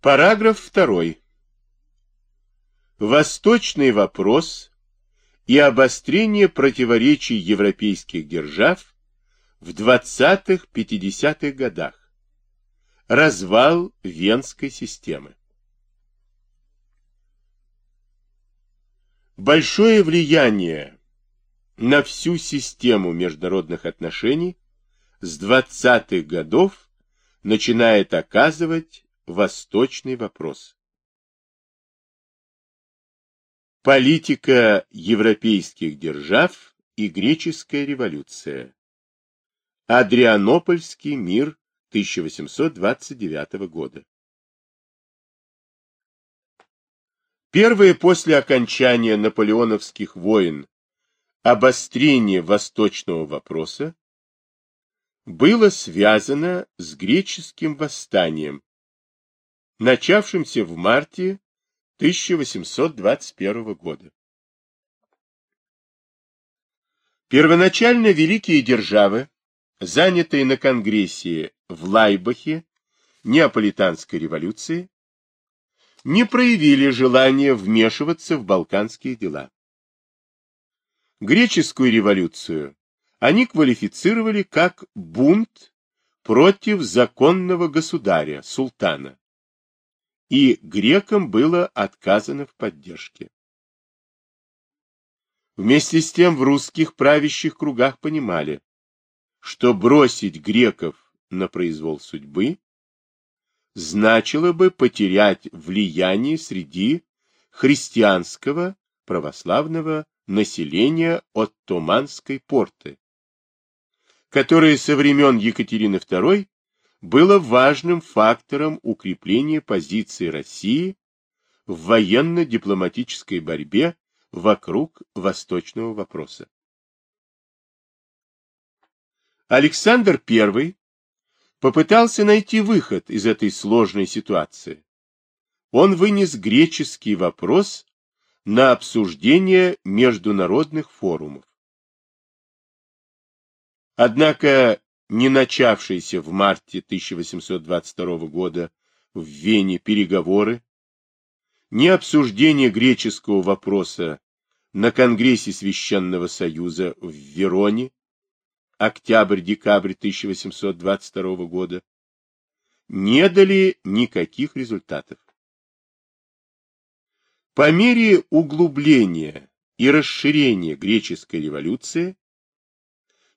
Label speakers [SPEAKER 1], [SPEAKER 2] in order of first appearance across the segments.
[SPEAKER 1] Параграф 2. Восточный вопрос и обострение противоречий европейских держав в 20-50-х годах. Развал Венской системы. Большое влияние на всю систему международных отношений с 20-х годов начинает оказывать Восточный вопрос. Политика европейских держав и греческая революция. Адрианопольский мир 1829 года. Первое после окончания наполеоновских войн обострение восточного вопроса было связано с греческим восстанием начавшимся в марте 1821 года. Первоначально великие державы, занятые на Конгрессе в Лайбахе Неаполитанской революции, не проявили желания вмешиваться в балканские дела. Греческую революцию они квалифицировали как бунт против законного государя, султана, и грекам было отказано в поддержке. Вместе с тем в русских правящих кругах понимали, что бросить греков на произвол судьбы значило бы потерять влияние среди христианского православного населения от Туманской порты, которое со времен Екатерины II было важным фактором укрепления позиции России в военно-дипломатической борьбе вокруг восточного вопроса. Александр I попытался найти выход из этой сложной ситуации. Он вынес греческий вопрос на обсуждение международных форумов. Однако не начавшиеся в марте 1822 года в Вене переговоры, ни обсуждение греческого вопроса на Конгрессе Священного Союза в Вероне, октябрь-декабрь 1822 года, не дали никаких результатов. По мере углубления и расширения греческой революции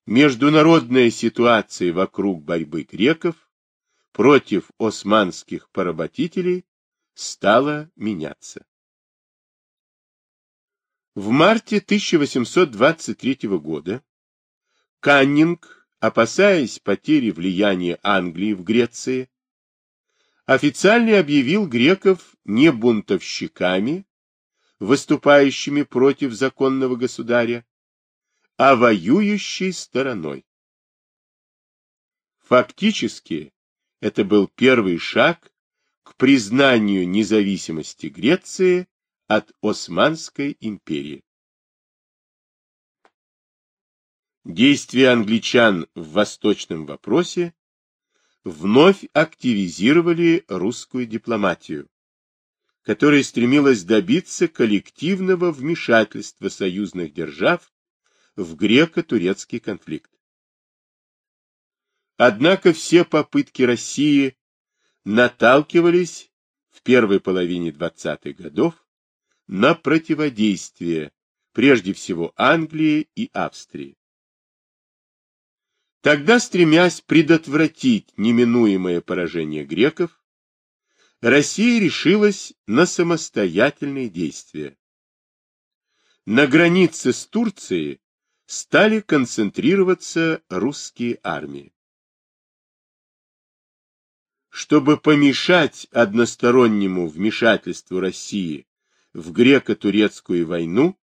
[SPEAKER 1] международная ситуация вокруг борьбы греков против османских поработителей стала меняться. В марте 1823 года Каннинг, опасаясь потери влияния Англии в Греции, официально объявил греков не бунтовщиками, выступающими против законного государя, а воюющей стороной. Фактически, это был первый шаг к признанию независимости Греции от Османской империи. Действия англичан в восточном вопросе вновь активизировали русскую дипломатию, которая стремилась добиться коллективного вмешательства союзных держав в греко-турецкий конфликт. Однако все попытки России наталкивались в первой половине 20-х годов на противодействие прежде всего Англии и Австрии. Тогда, стремясь предотвратить неминуемое поражение греков, Россия решилась на самостоятельные действия. На границе с Турцией стали концентрироваться русские армии. Чтобы помешать одностороннему вмешательству России в греко-турецкую войну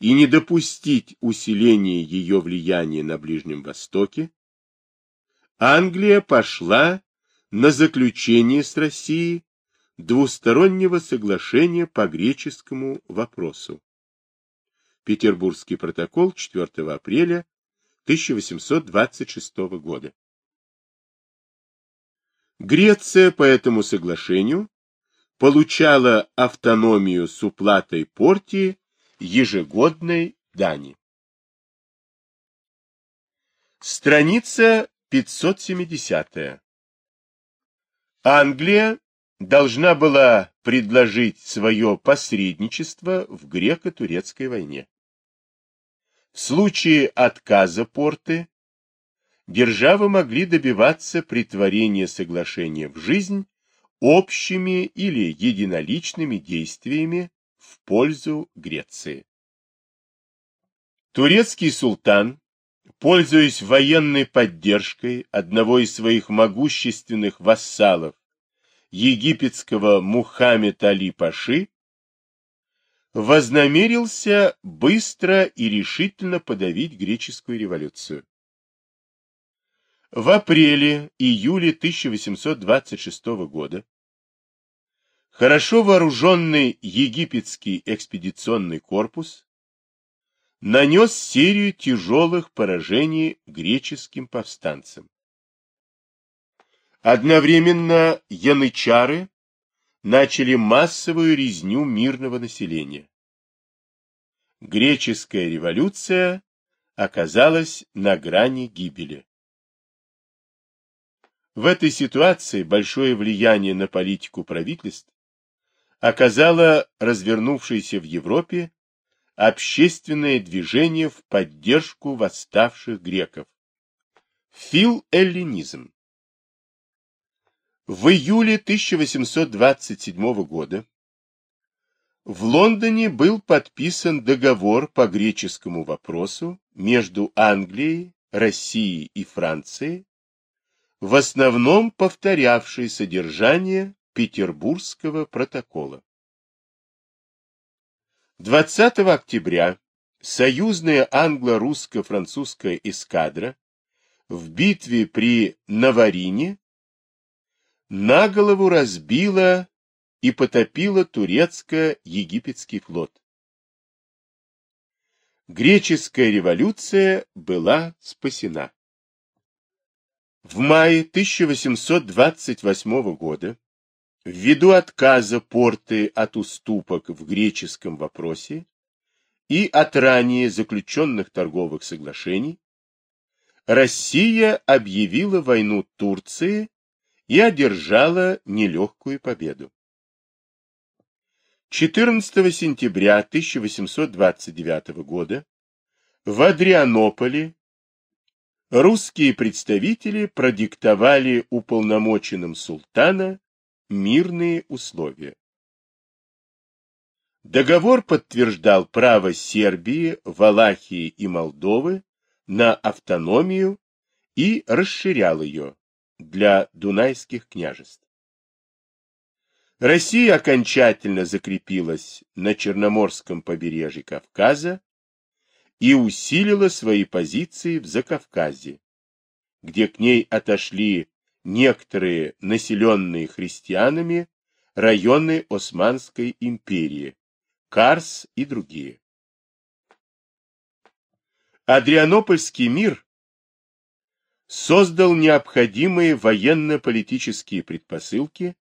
[SPEAKER 1] и не допустить усиления ее влияния на Ближнем Востоке, Англия пошла на заключение с Россией двустороннего соглашения по греческому вопросу. Петербургский протокол 4 апреля 1826 года. Греция по этому соглашению получала автономию с уплатой порти ежегодной дани. Страница 570. Англия должна была предложить свое посредничество в греко-турецкой войне. В случае отказа порты державы могли добиваться притворения соглашения в жизнь общими или единоличными действиями в пользу Греции. Турецкий султан, пользуясь военной поддержкой одного из своих могущественных вассалов, египетского Мухаммед Али Паши, вознамерился быстро и решительно подавить греческую революцию. В апреле-июле 1826 года хорошо вооруженный египетский экспедиционный корпус нанес серию тяжелых поражений греческим повстанцам. Одновременно янычары начали массовую резню мирного населения. Греческая революция оказалась на грани гибели. В этой ситуации большое влияние на политику правительств оказало развернувшееся в Европе общественное движение в поддержку восставших греков. Фил-эллинизм. В июле 1827 года в Лондоне был подписан договор по греческому вопросу между Англией, Россией и Францией в основном повторявший содержание Петербургского протокола. 20 октября союзная англо-русско-французская эскадра в битве при Наварине на голову разбила и потопила турецко-египетский флот. Греческая революция была спасена. В мае 1828 года, ввиду отказа порты от уступок в греческом вопросе и от ранее заключенных торговых соглашений, Россия объявила войну Турции и одержала нелегкую победу. 14 сентября 1829 года в Адрианополе русские представители продиктовали уполномоченным султана мирные условия. Договор подтверждал право Сербии, Валахии и Молдовы на автономию и расширял ее для дунайских княжеств. Россия окончательно закрепилась на Черноморском побережье Кавказа и усилила свои позиции в Закавказье, где к ней отошли некоторые населенные христианами районы Османской империи, Карс и другие. Адрианопольский мир создал необходимые военно-политические предпосылки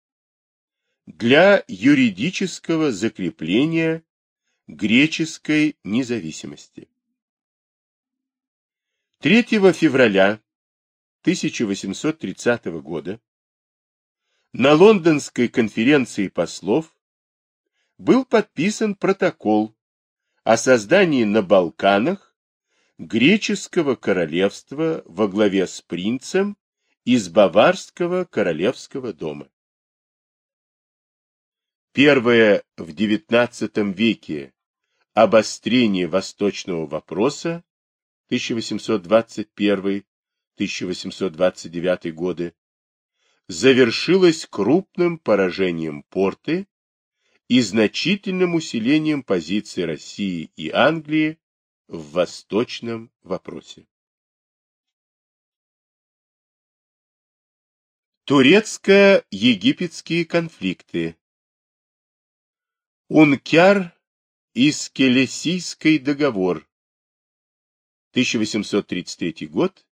[SPEAKER 1] для юридического закрепления греческой независимости. 3 февраля 1830 года на Лондонской конференции послов был подписан протокол о создании на Балканах греческого королевства во главе с принцем из Баварского королевского дома. Первое в XIX веке обострение восточного вопроса 1821-1829 годы завершилось крупным поражением порты и значительным усилением позиций России и Англии в восточном вопросе. Турецко-египетские конфликты Ункяр и Скелесийский договор 1833 год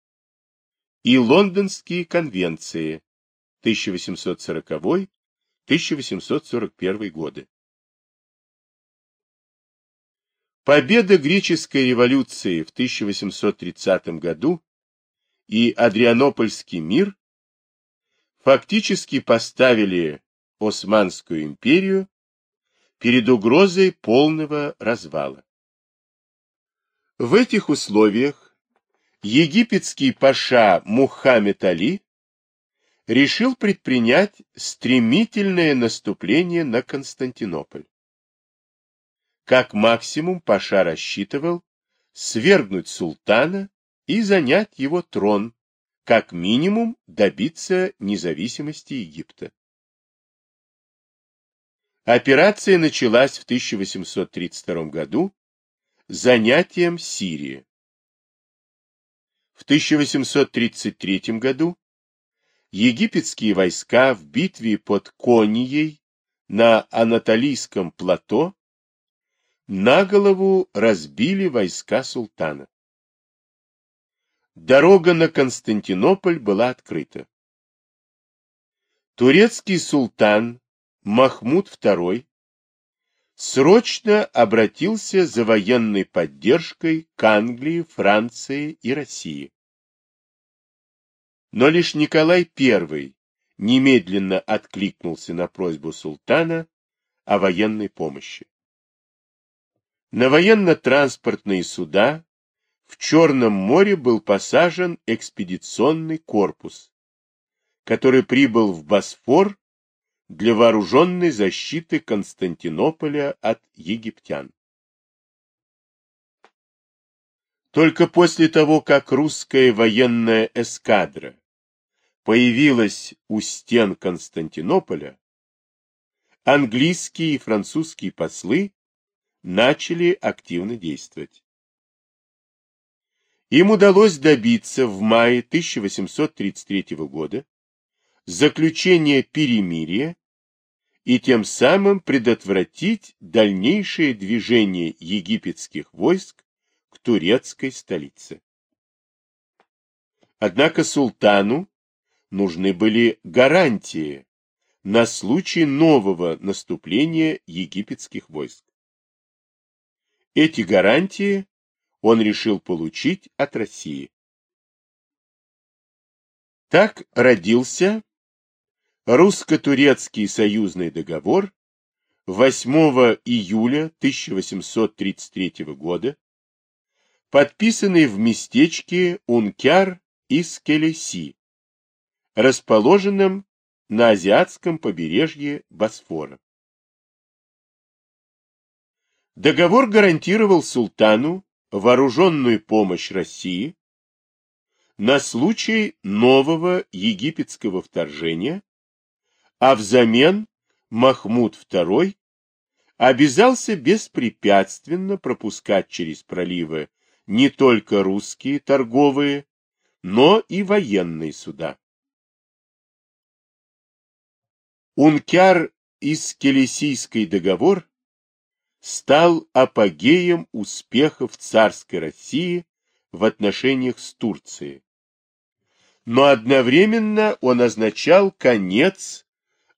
[SPEAKER 1] и Лондонские конвенции 1840 1841 годы. Победа греческой революции в 1830 году и Адрианопольский мир фактически поставили Османскую империю перед угрозой полного развала. В этих условиях египетский паша Мухаммед Али решил предпринять стремительное наступление на Константинополь. Как максимум паша рассчитывал свергнуть султана и занять его трон, как минимум добиться независимости Египта. Операция началась в 1832 году занятием Сирии. В 1833 году египетские войска в битве под Конией на Анатолийском плато на голову разбили войска султана. Дорога на Константинополь была открыта. Турецкий султан Махмуд II срочно обратился за военной поддержкой к Англии, Франции и России. Но лишь Николай I немедленно откликнулся на просьбу султана о военной помощи. На военно-транспортные суда в Черном море был посажен экспедиционный корпус, который прибыл в Босфор для вооруженной защиты Константинополя от египтян. Только после того, как русская военная эскадра появилась у стен Константинополя, английские и французские послы начали активно действовать. Им удалось добиться в мае 1833 года заключения перемирия и тем самым предотвратить дальнейшее движение египетских войск к турецкой столице. Однако султану нужны были гарантии на случай нового наступления египетских войск. Эти гарантии он решил получить от России. Так родился русско-турецкий союзный договор 8 июля 1833 года, подписанный в местечке Ункяр из Келеси, расположенном на азиатском побережье Босфора. Договор гарантировал султану вооруженную помощь России на случай нового египетского вторжения а взамен Махмуд II обязался беспрепятственно пропускать через проливы не только русские торговые, но и военные суда. Ункяр из Келесийский договор стал апогеем успехов царской России в отношениях с Турцией. Но одновременно он означал конец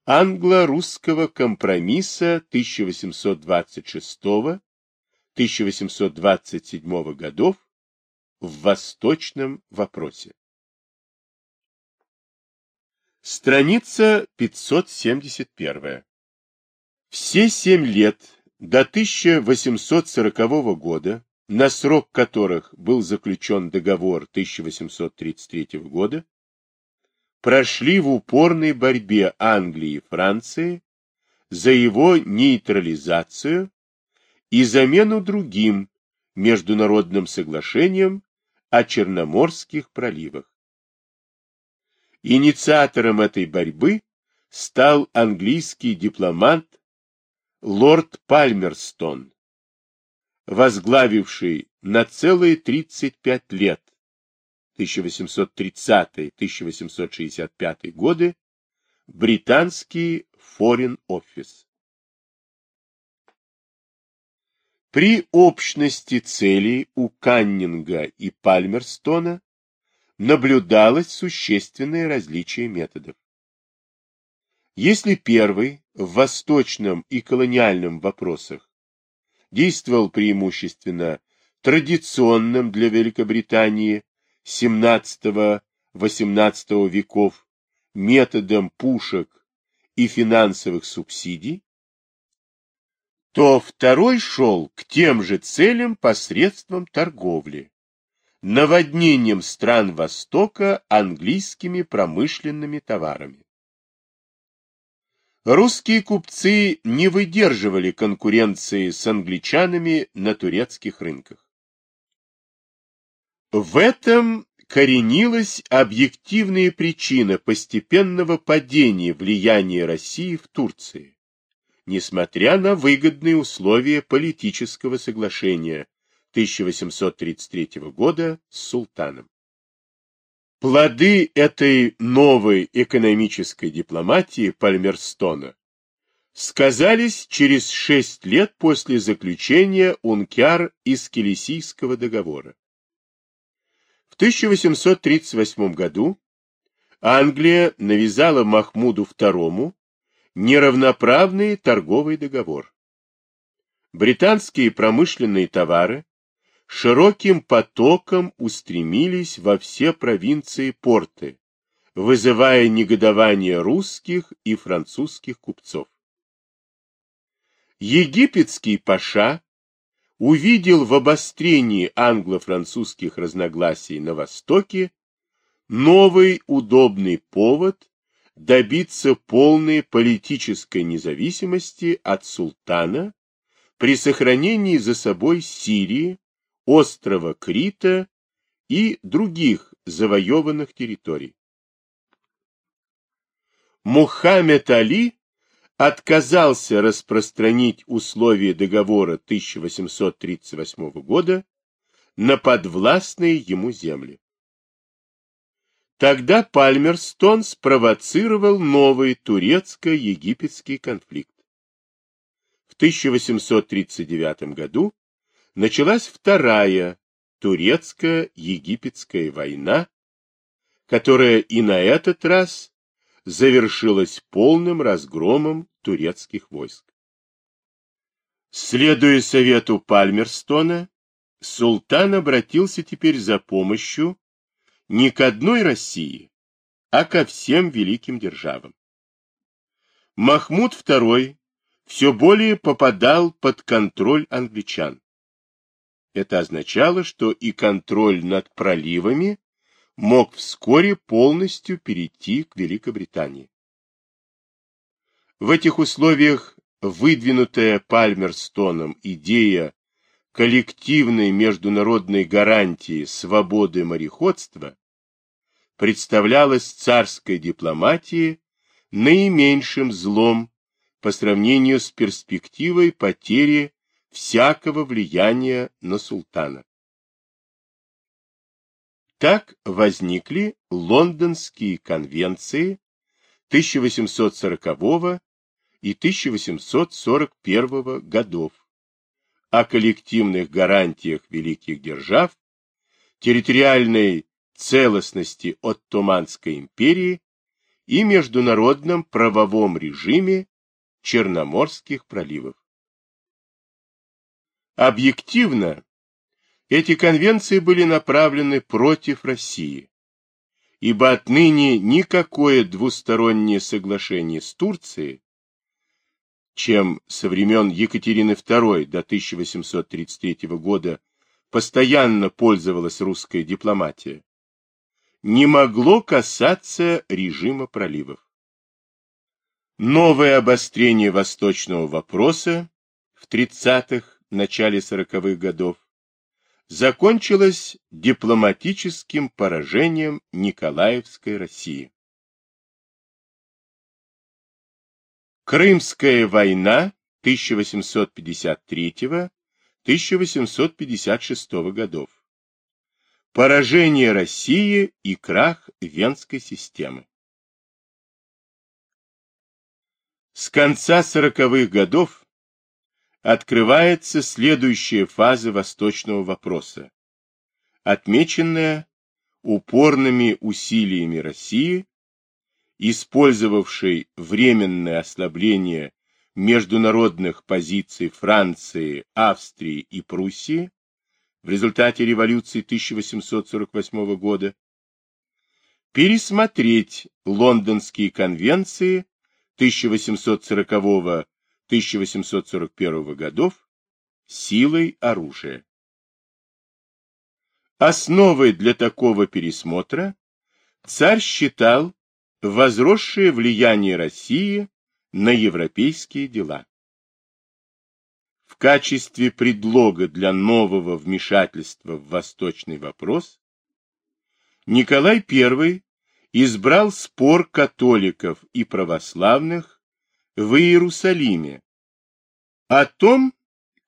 [SPEAKER 1] англо-русского компромисса 1826-1827 годов в восточном вопросе. Страница 571. Все семь лет до 1840 года, на срок которых был заключен договор 1833 года, прошли в упорной борьбе Англии и Франции за его нейтрализацию и замену другим международным соглашением о Черноморских проливах. Инициатором этой борьбы стал английский дипломат лорд Пальмерстон, возглавивший на целые 35 лет 1830-1865 годы, британский Foreign Office. При общности целей у Каннинга и Пальмерстона наблюдалось существенное различие методов. Если первый в восточном и колониальном вопросах действовал преимущественно традиционным для Великобритании XVII-XVIII веков методом пушек и финансовых субсидий, то второй шел к тем же целям посредством торговли, наводнением стран Востока английскими промышленными товарами. Русские купцы не выдерживали конкуренции с англичанами на турецких рынках. В этом коренилась объективная причина постепенного падения влияния России в Турции, несмотря на выгодные условия политического соглашения 1833 года с султаном. Плоды этой новой экономической дипломатии Пальмерстона сказались через шесть лет после заключения Ункяр из Келесийского договора. В 1838 году Англия навязала Махмуду II неравноправный торговый договор. Британские промышленные товары широким потоком устремились во все провинции порты, вызывая негодование русских и французских купцов. Египетский паша увидел в обострении англо-французских разногласий на Востоке новый удобный повод добиться полной политической независимости от султана при сохранении за собой Сирии, острова Крита и других завоеванных территорий. Мухаммед Али отказался распространить условия договора 1838 года на подвластные ему земли. Тогда Пальмерстон спровоцировал новый турецко-египетский конфликт. В 1839 году началась вторая турецко-египетская война, которая и на этот раз завершилась полным разгромом турецких войск. Следуя совету Пальмерстона, султан обратился теперь за помощью не к одной России, а ко всем великим державам. Махмуд II все более попадал под контроль англичан. Это означало, что и контроль над проливами мог вскоре полностью перейти к Великобритании. В этих условиях выдвинутая Пальмерстоном идея коллективной международной гарантии свободы мореходства представлялась царской дипломатии наименьшим злом по сравнению с перспективой потери всякого влияния на султана. Так возникли Лондонские конвенции 1840 и 1841 годов о коллективных гарантиях великих держав, территориальной целостности Оттоманской империи и международном правовом режиме Черноморских проливов. Объективно эти конвенции были направлены против России, ибо отныне никакое двустороннее соглашение с Турцией, чем со времен Екатерины II до 1833 года постоянно пользовалась русская дипломатия, не могло касаться режима проливов. Новое обострение восточного вопроса в 30-х, начале 40-х годов закончилась дипломатическим поражением Николаевской России. Крымская война 1853-1856 годов. Поражение России и крах Венской системы. С конца сороковых годов открывается следующая фаза восточного вопроса, отмеченная упорными усилиями России использовавший временное ослабление международных позиций Франции, Австрии и Пруссии в результате революции 1848 года, пересмотреть лондонские конвенции 1840-1841 годов силой оружия. Основой для такого пересмотра царь считал возросшее влияние России на европейские дела. В качестве предлога для нового вмешательства в восточный вопрос Николай I избрал спор католиков и православных в Иерусалиме о том,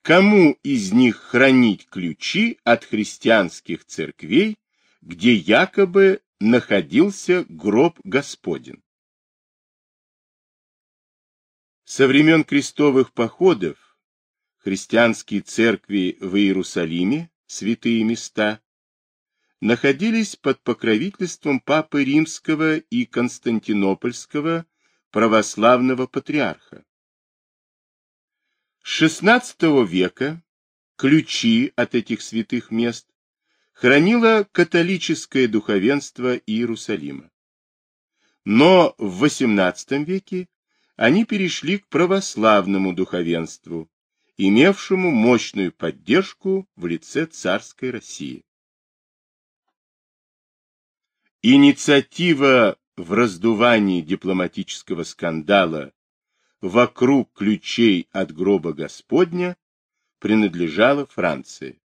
[SPEAKER 1] кому из них хранить ключи от христианских церквей, где якобы находился гроб Господен. Со времен крестовых походов христианские церкви в Иерусалиме, святые места, находились под покровительством Папы Римского и Константинопольского православного патриарха. С XVI века ключи от этих святых мест хранило католическое духовенство Иерусалима. Но в XVIII веке они перешли к православному духовенству, имевшему мощную поддержку в лице царской России. Инициатива в раздувании дипломатического скандала вокруг ключей от гроба Господня принадлежала Франции.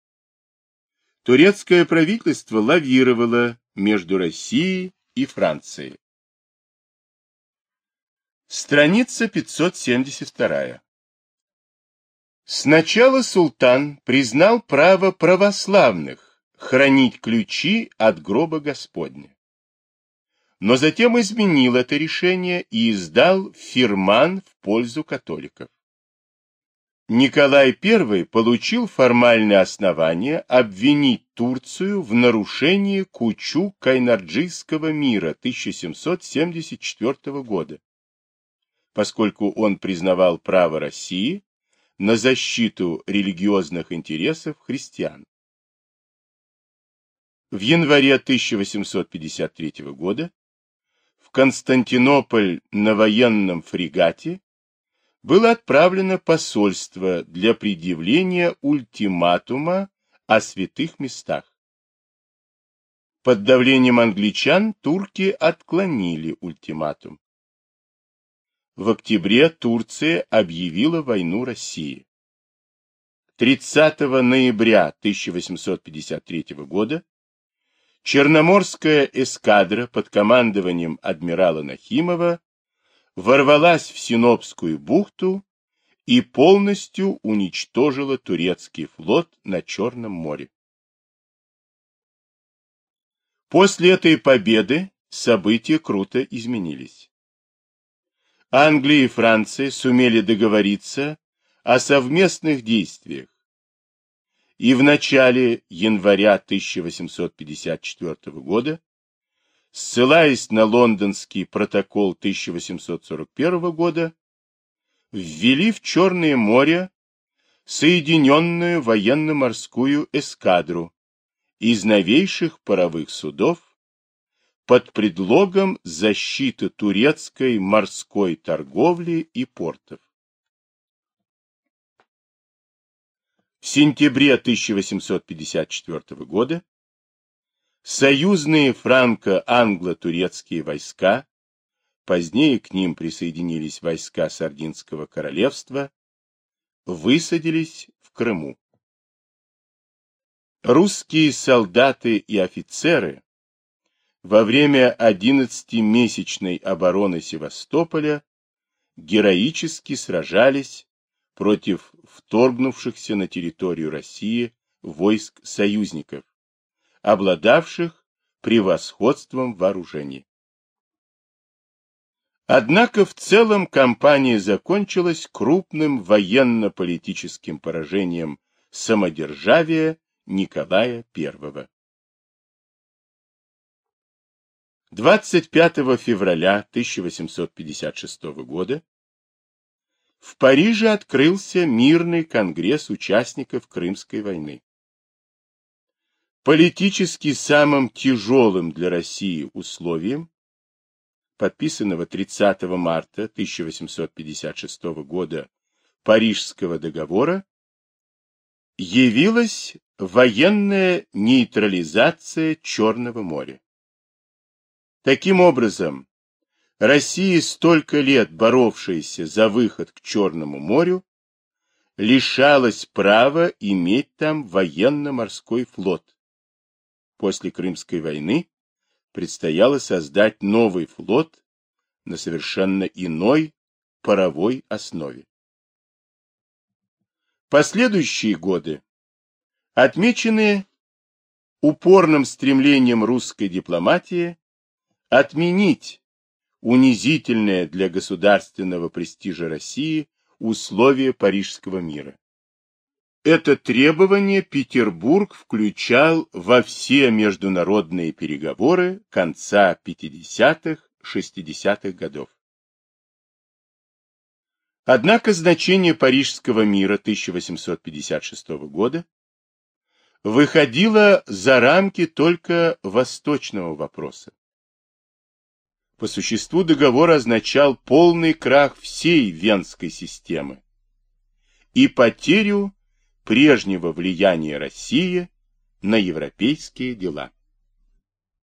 [SPEAKER 1] Турецкое правительство лавировало между Россией и Францией. Страница 572. Сначала султан признал право православных хранить ключи от гроба Господня. Но затем изменил это решение и издал фирман в пользу католиков. Николай I получил формальное основание обвинить Турцию в нарушении Кучу-Кайнарджийского мира 1774 года, поскольку он признавал право России на защиту религиозных интересов христиан. В январе 1853 года в Константинополь на военном фрегате было отправлено посольство для предъявления ультиматума о святых местах. Под давлением англичан турки отклонили ультиматум. В октябре Турция объявила войну России. 30 ноября 1853 года Черноморская эскадра под командованием адмирала Нахимова ворвалась в Синопскую бухту и полностью уничтожила турецкий флот на Черном море. После этой победы события круто изменились. Англия и Франция сумели договориться о совместных действиях, и в начале января 1854 года ссылаясь на лондонский протокол 1841 года, ввели в Черное море соединенную военно-морскую эскадру из новейших паровых судов под предлогом защиты турецкой морской торговли и портов. В сентябре 1854 года Союзные франко-англо-турецкие войска, позднее к ним присоединились войска Сардинского королевства, высадились в Крыму. Русские солдаты и офицеры во время 11-месячной обороны Севастополя героически сражались против вторгнувшихся на территорию России войск союзников, обладавших превосходством вооружений. Однако в целом кампания закончилась крупным военно-политическим поражением самодержавия Николая I. 25 февраля 1856 года в Париже открылся мирный конгресс участников Крымской войны. Политически самым тяжелым для России условием, подписанного 30 марта 1856 года Парижского договора, явилась военная нейтрализация Черного моря. Таким образом, Россия, столько лет боровшаяся за выход к Черному морю, лишалась права иметь там военно-морской флот. После Крымской войны предстояло создать новый флот на совершенно иной паровой основе. Последующие годы отмечены упорным стремлением русской дипломатии отменить унизительное для государственного престижа России условие Парижского мира. Это требование Петербург включал во все международные переговоры конца 50-60-х годов. Однако значение Парижского мира 1856 года выходило за рамки только восточного вопроса. По существу договор означал полный крах всей венской системы и потерю прежнего влияния России на европейские дела.